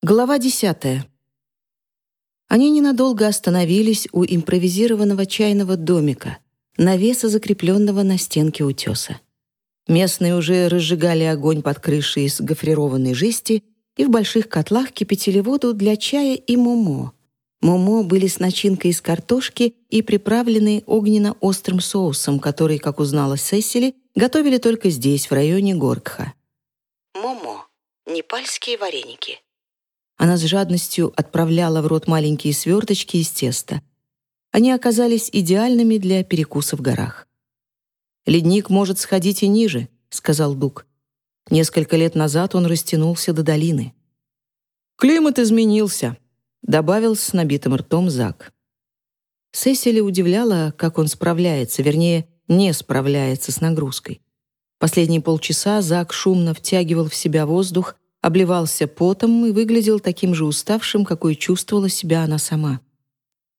Глава десятая. Они ненадолго остановились у импровизированного чайного домика, навеса, закрепленного на стенке утеса. Местные уже разжигали огонь под крышей из гофрированной жести и в больших котлах кипятили воду для чая и момо. Момо были с начинкой из картошки и приправлены огненно-острым соусом, который, как узнала Сесили, готовили только здесь, в районе Горкха. Момо — непальские вареники. Она с жадностью отправляла в рот маленькие сверточки из теста. Они оказались идеальными для перекуса в горах. «Ледник может сходить и ниже», — сказал Дук. Несколько лет назад он растянулся до долины. «Климат изменился», — добавил с набитым ртом Зак. Сесили удивляла, как он справляется, вернее, не справляется с нагрузкой. Последние полчаса Зак шумно втягивал в себя воздух, обливался потом и выглядел таким же уставшим, какой чувствовала себя она сама.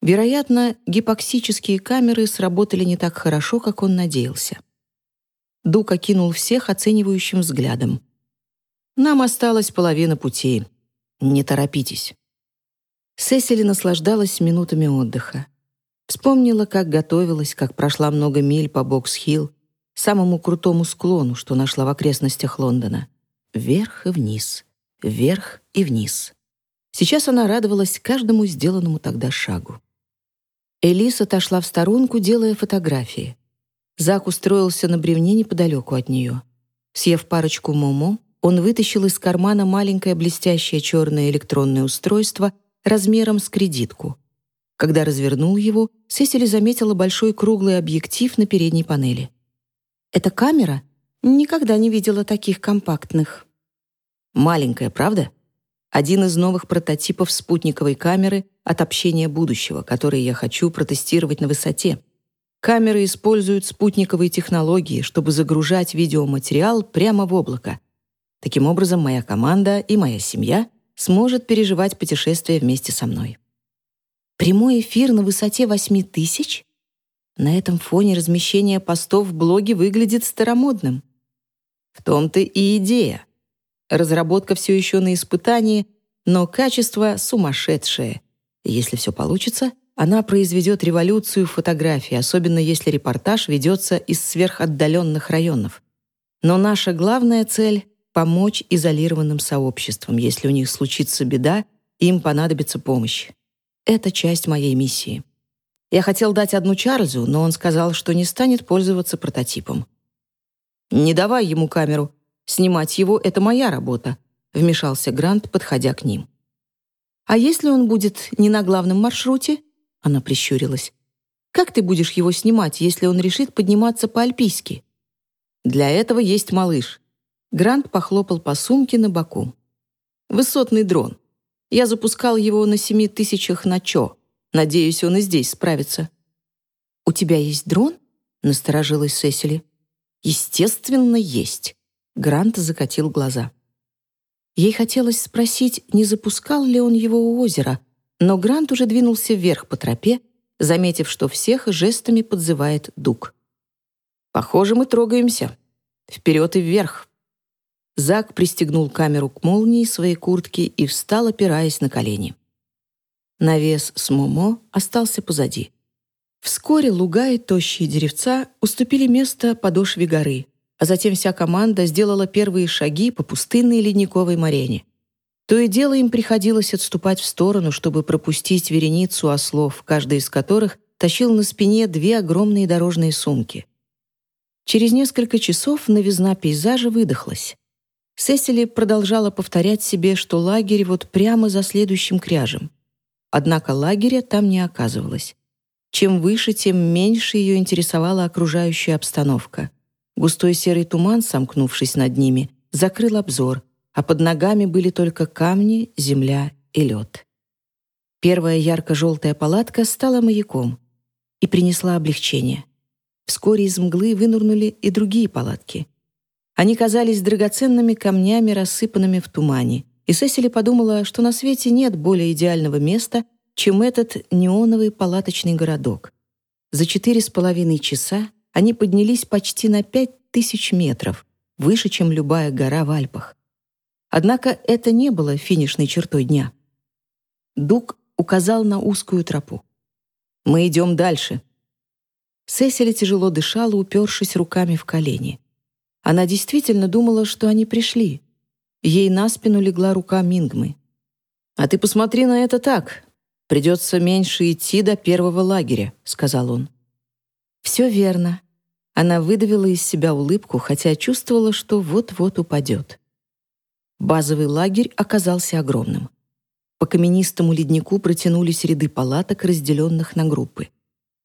Вероятно, гипоксические камеры сработали не так хорошо, как он надеялся. Дук окинул всех оценивающим взглядом. «Нам осталась половина пути. Не торопитесь». Сесили наслаждалась минутами отдыха. Вспомнила, как готовилась, как прошла много миль по Бокс-Хилл, самому крутому склону, что нашла в окрестностях Лондона. Вверх и вниз, вверх и вниз. Сейчас она радовалась каждому сделанному тогда шагу. Элис отошла в сторонку, делая фотографии. Зак устроился на бревне неподалеку от нее. Съев парочку момо, он вытащил из кармана маленькое блестящее черное электронное устройство размером с кредитку. Когда развернул его, Сесили заметила большой круглый объектив на передней панели. «Это камера?» Никогда не видела таких компактных. Маленькая, правда? Один из новых прототипов спутниковой камеры от общения будущего, который я хочу протестировать на высоте. Камеры используют спутниковые технологии, чтобы загружать видеоматериал прямо в облако. Таким образом, моя команда и моя семья сможет переживать путешествие вместе со мной. Прямой эфир на высоте 8 тысяч? На этом фоне размещение постов в блоге выглядит старомодным. В том-то и идея. Разработка все еще на испытании, но качество сумасшедшее. Если все получится, она произведет революцию в фотографии, особенно если репортаж ведется из сверхотдаленных районов. Но наша главная цель — помочь изолированным сообществам. Если у них случится беда, им понадобится помощь. Это часть моей миссии. Я хотел дать одну Чарльзу, но он сказал, что не станет пользоваться прототипом. «Не давай ему камеру. Снимать его — это моя работа», — вмешался Грант, подходя к ним. «А если он будет не на главном маршруте?» Она прищурилась. «Как ты будешь его снимать, если он решит подниматься по-альпийски?» «Для этого есть малыш». Грант похлопал по сумке на боку. «Высотный дрон. Я запускал его на семи тысячах на чо. Надеюсь, он и здесь справится». «У тебя есть дрон?» — насторожилась Сесили. Естественно, есть. Грант закатил глаза. Ей хотелось спросить, не запускал ли он его у озера, но Грант уже двинулся вверх по тропе, заметив, что всех жестами подзывает Дуг. «Похоже, мы трогаемся. Вперед и вверх». Зак пристегнул камеру к молнии своей куртки и встал, опираясь на колени. Навес с Момо остался позади. Вскоре луга и тощие деревца уступили место подошве горы, а затем вся команда сделала первые шаги по пустынной ледниковой морене. То и дело им приходилось отступать в сторону, чтобы пропустить вереницу ослов, каждый из которых тащил на спине две огромные дорожные сумки. Через несколько часов новизна пейзажа выдохлась. Сесили продолжала повторять себе, что лагерь вот прямо за следующим кряжем. Однако лагеря там не оказывалось. Чем выше, тем меньше ее интересовала окружающая обстановка. Густой серый туман, сомкнувшись над ними, закрыл обзор, а под ногами были только камни, земля и лед. Первая ярко-желтая палатка стала маяком и принесла облегчение. Вскоре из мглы вынурнули и другие палатки. Они казались драгоценными камнями, рассыпанными в тумане, и Сесили подумала, что на свете нет более идеального места, чем этот неоновый палаточный городок. За четыре с половиной часа они поднялись почти на пять тысяч метров, выше, чем любая гора в Альпах. Однако это не было финишной чертой дня. Дуг указал на узкую тропу. «Мы идем дальше». Сесили тяжело дышала, упершись руками в колени. Она действительно думала, что они пришли. Ей на спину легла рука Мингмы. «А ты посмотри на это так. Придется меньше идти до первого лагеря», — сказал он. «Все верно». Она выдавила из себя улыбку, хотя чувствовала, что вот-вот упадет. Базовый лагерь оказался огромным. По каменистому леднику протянулись ряды палаток, разделенных на группы.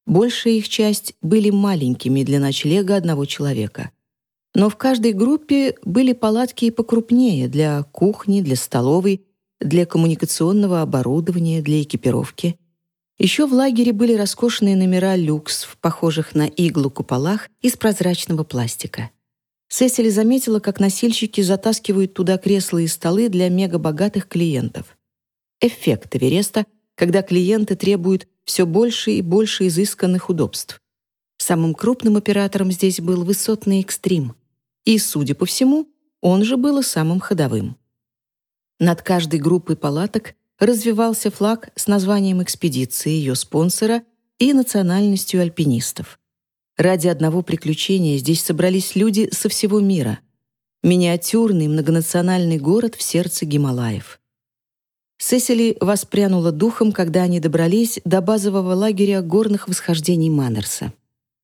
Большая их часть были маленькими для ночлега одного человека. Но в каждой группе были палатки и покрупнее для кухни, для столовой, для коммуникационного оборудования, для экипировки. Еще в лагере были роскошные номера люкс в похожих на иглу куполах из прозрачного пластика. Сесили заметила, как носильщики затаскивают туда кресла и столы для мегабогатых клиентов эффект Эвереста, когда клиенты требуют все больше и больше изысканных удобств. Самым крупным оператором здесь был высотный экстрим. И, судя по всему, он же был и самым ходовым. Над каждой группой палаток развивался флаг с названием экспедиции, ее спонсора и национальностью альпинистов. Ради одного приключения здесь собрались люди со всего мира. Миниатюрный многонациональный город в сердце Гималаев. Сесили воспрянула духом, когда они добрались до базового лагеря горных восхождений Маннерса.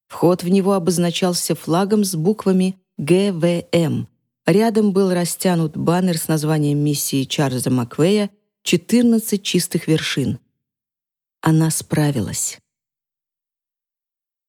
Вход в него обозначался флагом с буквами ГВМ. Рядом был растянут баннер с названием миссии Чарльза Маквея «14 чистых вершин». Она справилась.